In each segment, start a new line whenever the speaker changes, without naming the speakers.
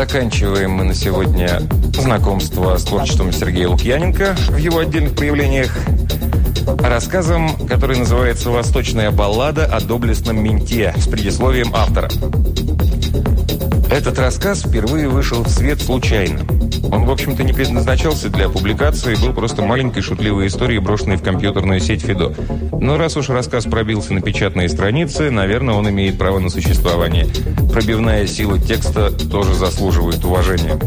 Заканчиваем мы на сегодня знакомство с творчеством Сергея Лукьяненко в его отдельных проявлениях. Рассказом, который называется «Восточная баллада о доблестном менте» с предисловием автора. Этот рассказ впервые вышел в свет случайно. Он, в общем-то, не предназначался для публикации, был просто маленькой шутливой историей, брошенной в компьютерную сеть Фидо. Но раз уж рассказ пробился на печатные страницы, наверное, он имеет право на существование. Пробивная сила текста тоже заслуживает уважения.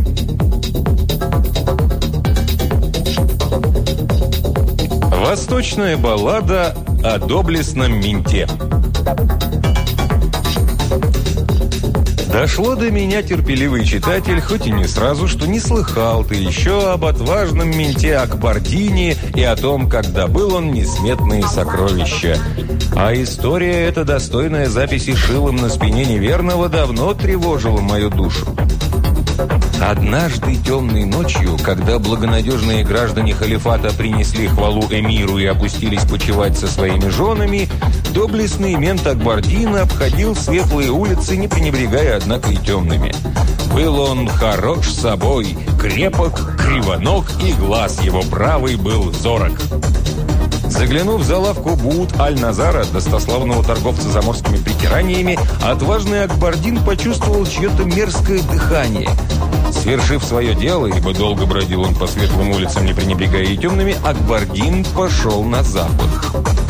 Восточная баллада о доблестном менте. Дошло до меня, терпеливый читатель, хоть и не сразу, что не слыхал ты еще об отважном менте Акбардине и о том, как добыл он несметные сокровища. А история эта, достойная записи шилом на спине неверного, давно тревожила мою душу. Однажды темной ночью, когда благонадежные граждане халифата принесли хвалу эмиру и опустились почевать со своими женами, доблестный мент Акбардина обходил светлые улицы, не пренебрегая, однако, и темными. Был он хорош собой, крепок, кривоног, и глаз его правый был зорок. Заглянув за лавку Буут Аль-Назара, достославного торговца заморскими притираниями, отважный Акбардин почувствовал чье-то мерзкое дыхание – Свершив свое дело, ибо долго бродил он по светлым улицам, не пренебрегая и темными, Акбардин пошел на запах.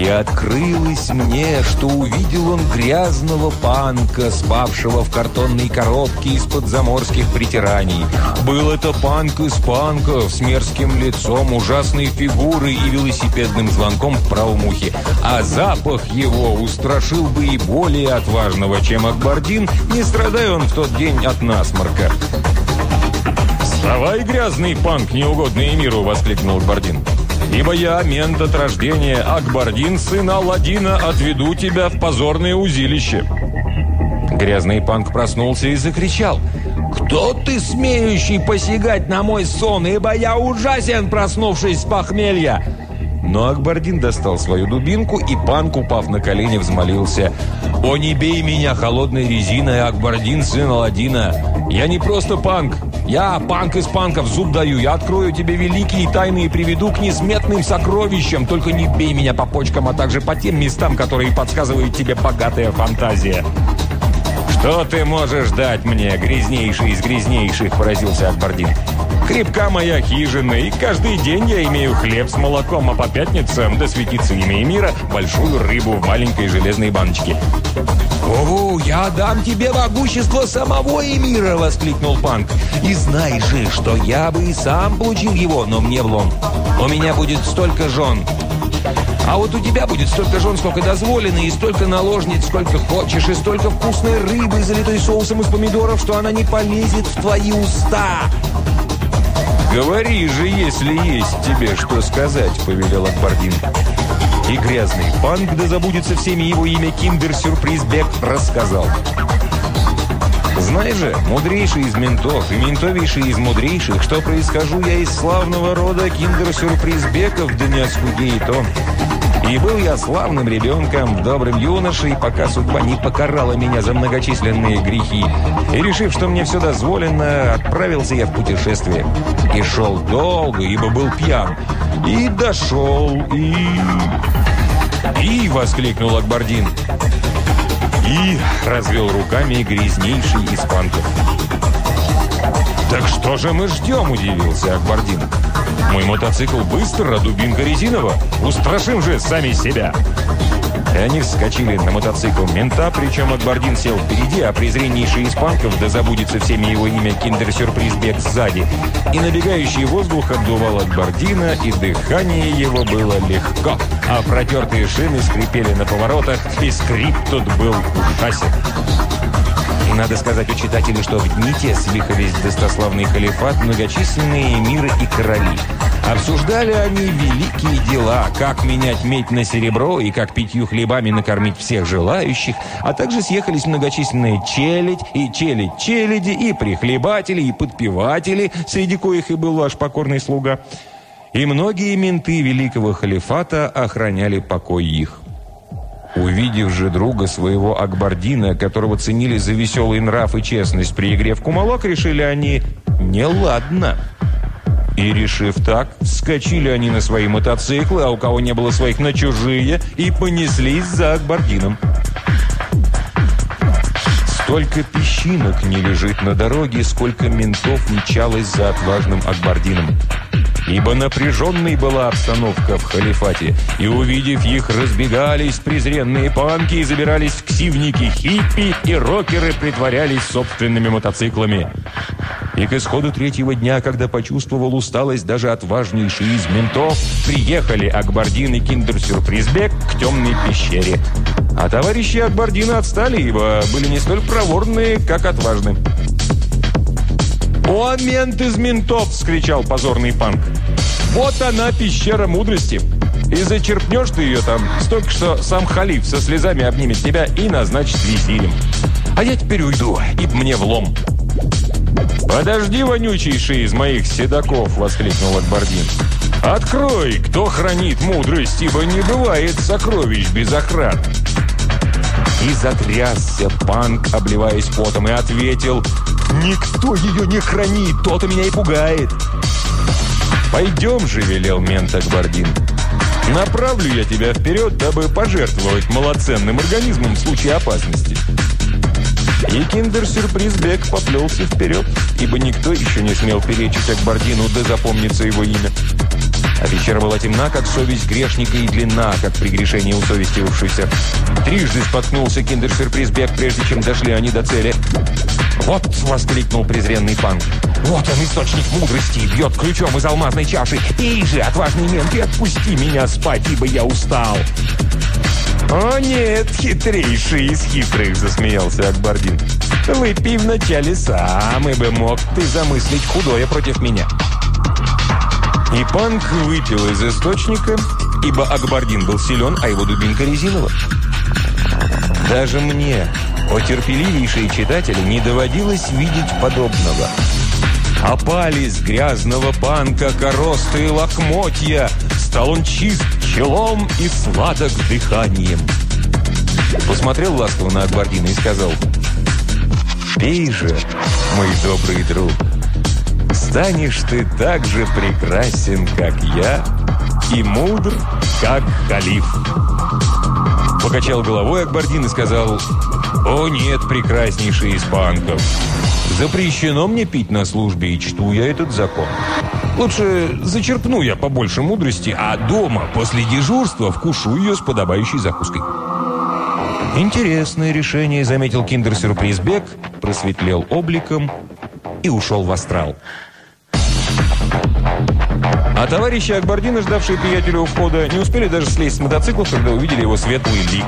И открылось мне, что увидел он грязного панка, спавшего в картонной коробке из-под заморских притираний. Был это панк из панков с мерзким лицом, ужасной фигурой и велосипедным звонком в правом ухе. А запах его устрашил бы и более отважного, чем Акбардин, не страдая он в тот день от насморка. «Вставай, грязный панк, неугодный миру!» — воскликнул Акбардин. Ибо я, мент от рождения, Акбардин, сын Алладина, отведу тебя в позорное узилище». Грязный панк проснулся и закричал. «Кто ты, смеющий посягать на мой сон, ибо я ужасен, проснувшись с похмелья!» Но Акбардин достал свою дубинку, и панк, упав на колени, взмолился. «О, не бей меня холодной резиной, Акбардин, сын Аладдина! Я не просто панк, я, панк из панков, зуб даю. Я открою тебе великие тайны и приведу к несметным сокровищам. Только не бей меня по почкам, а также по тем местам, которые подсказывает тебе богатая фантазия. «Что ты можешь дать мне, грязнейший из грязнейших?» – поразился Акбардин. «Крепка моя хижина, и каждый день я имею хлеб с молоком, а по пятницам, да светится имя мира, большую рыбу в маленькой железной баночке». «О, я дам тебе могущество самого Эмира!» — воскликнул Панк. «И знай же, что я бы и сам получил его, но мне влом. У меня будет столько жен, а вот у тебя будет столько жен, сколько дозволено, и столько наложниц, сколько хочешь, и столько вкусной рыбы, залитой соусом из помидоров, что она не полезет в твои уста!» «Говори же, если есть тебе что сказать», — повелел Акбардин. И грязный панк, да забудется всеми его имя Киндер-сюрприз-бек, рассказал. Знай же, мудрейший из ментов и ментовейший из мудрейших, что происхожу я из славного рода Киндер-сюрприз-беков, да не оскудеет он. И был я славным ребенком, добрым юношей, пока судьба не покарала меня за многочисленные грехи. И решив, что мне все дозволено, отправился я в путешествие. И шел долго, ибо был пьян. И дошел, и... «И!» — воскликнул Акбардин. «И!» — развел руками грязнейший из панков. «Так что же мы ждем?» – удивился Акбардин. «Мой мотоцикл быстр, а дубинка резинова. Устрашим же сами себя!» И они вскочили на мотоцикл мента, причем Акбардин сел впереди, а презреннейший из панков, да забудется всеми его имя Киндер-сюрприз бег сзади. И набегающий воздух отдувал Акбардина, и дыхание его было легко, а протертые шины скрипели на поворотах, и скрип тут был ужасен. И надо сказать у читателей, что в дни те слиха весь достославный халифат, многочисленные миры и короли. Обсуждали они великие дела, как менять медь на серебро и как пятью хлебами накормить всех желающих, а также съехались многочисленные челядь и челядь челяди, и прихлебатели, и подпеватели, среди коих и был ваш покорный слуга. И многие менты великого халифата охраняли покой их. Увидев же друга своего Акбардина, которого ценили за веселый нрав и честность при игре в кумалок, решили они «неладно». И, решив так, вскочили они на свои мотоциклы, а у кого не было своих на чужие, и понеслись за Акбардином. Столько песчинок не лежит на дороге, сколько ментов мчалось за отважным Акбардином. Ибо напряженной была обстановка в халифате, и, увидев их, разбегались презренные панки и забирались в ксивники хиппи, и рокеры притворялись собственными мотоциклами. И к исходу третьего дня, когда почувствовал усталость даже отважнейший из ментов, приехали Акбардин и Киндер-Сюрпризбек к темной пещере. А товарищи Акбардина отстали, ибо были не столь проворные, как отважны. «О, мент из ментов!» – вскричал позорный панк. «Вот она, пещера мудрости!» И зачерпнешь ты ее там, столько, что сам халиф со слезами обнимет тебя и назначит визирем. А я теперь уйду, ибо мне влом. «Подожди, вонючейший из моих седаков!» — воскликнул Акбардин. «Открой, кто хранит мудрость, ибо не бывает сокровищ без охраны!» И затрясся панк, обливаясь потом, и ответил «Никто ее не хранит, тот-то меня и пугает!» «Пойдем же», — велел мент Акбардин. «Направлю я тебя вперед, дабы пожертвовать малоценным организмом в случае опасности». И киндер-сюрприз Бек поплелся вперед, ибо никто еще не смел перечить Акбардину, да запомнится его имя. А пещера была темна, как совесть грешника, и длинна, как прегрешение усовестившийся. Трижды споткнулся киндер-сюрприз Бек, прежде чем дошли они до цели. «Вот!» — воскликнул презренный панк. «Вот он, источник мудрости, бьет ключом из алмазной чаши. Пей же, отважный мент, и отпусти меня спать, ибо я устал!» «О нет, хитрейший из хитрых!» – засмеялся Акбардин. «Выпей вначале сам, ибо мог ты замыслить худое против меня». И Панк выпил из источника, ибо Акбардин был силен, а его дубинка резинова. Даже мне, о терпеливейшие читатели, не доводилось видеть подобного. Опали с грязного панка коросты и лохмотья, стал он чист челом и сладок дыханием. Посмотрел ласково на Акбардина и сказал, «Пей же, мой добрый друг, станешь ты так же прекрасен, как я, и мудр, как халиф». Покачал головой Акбардин и сказал, «О нет, прекраснейший из панков, запрещено мне пить на службе, и чту я этот закон». Лучше зачерпну я побольше мудрости, а дома после дежурства вкушу ее с подобающей закуской. Интересное решение, заметил киндер-сюрприз Бек, просветлел обликом и ушел в астрал. А товарищи Акбардина, ждавшие приятеля у входа, не успели даже слезть с мотоцикла, когда увидели его светлый лик.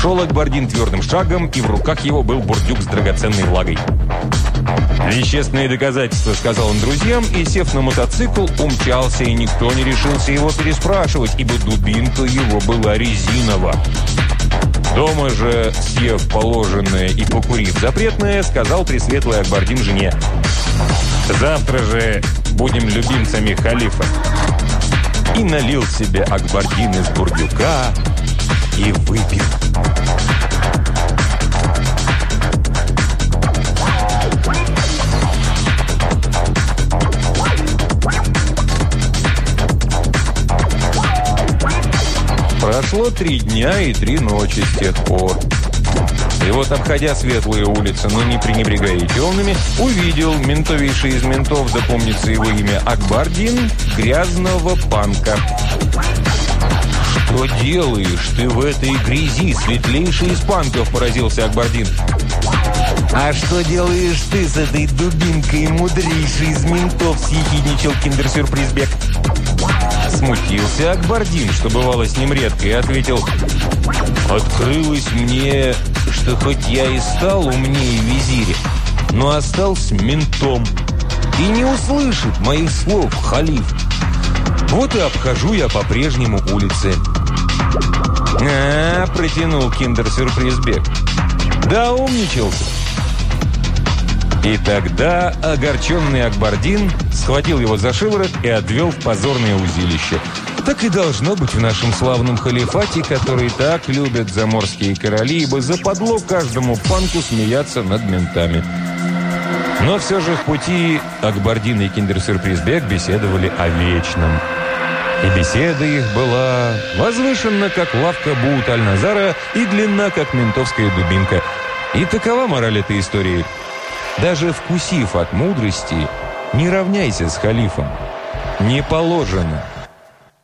Шел Акбардин твердым шагом, и в руках его был бурдюк с драгоценной влагой. «Вещественные доказательства», — сказал он друзьям, и, сев на мотоцикл, умчался, и никто не решился его переспрашивать, ибо дубинка его была резинова. Дома же, съев положенное и покурив запретное, сказал Пресветлый Акбардин жене. «Завтра же будем любимцами халифа». И налил себе Акбардин из бурдюка и выпил. Прошло три дня и три ночи с тех пор. И вот, обходя светлые улицы, но не пренебрегая темными, увидел ментовейший из ментов, запомнится его имя, Акбардин, грязного панка. «Что делаешь ты в этой грязи, светлейший из панков?» – поразился Акбардин. «А что делаешь ты с этой дубинкой, мудрейший из ментов?» – съехидничал киндер-сюрпризбек. Смутился Акбардин, что бывало с ним редко, и ответил «Открылось мне, что хоть я и стал умнее визиря, но остался ментом и не услышит моих слов халиф. Вот и обхожу я по-прежнему улицы». «А, — протянул киндер-сюрпризбек. Да, умничался. И тогда огорченный Акбардин схватил его за шиворот и отвел в позорное узилище. Так и должно быть в нашем славном халифате, который так любят заморские короли, ибо западло каждому панку смеяться над ментами. Но все же в пути Акбардин и Киндер-сюрприз-бег беседовали о вечном. И беседа их была возвышена, как лавка Буут-Аль-Назара, и длинна, как ментовская дубинка. И такова мораль этой истории. Даже вкусив от мудрости, не равняйся с халифом. Не положено.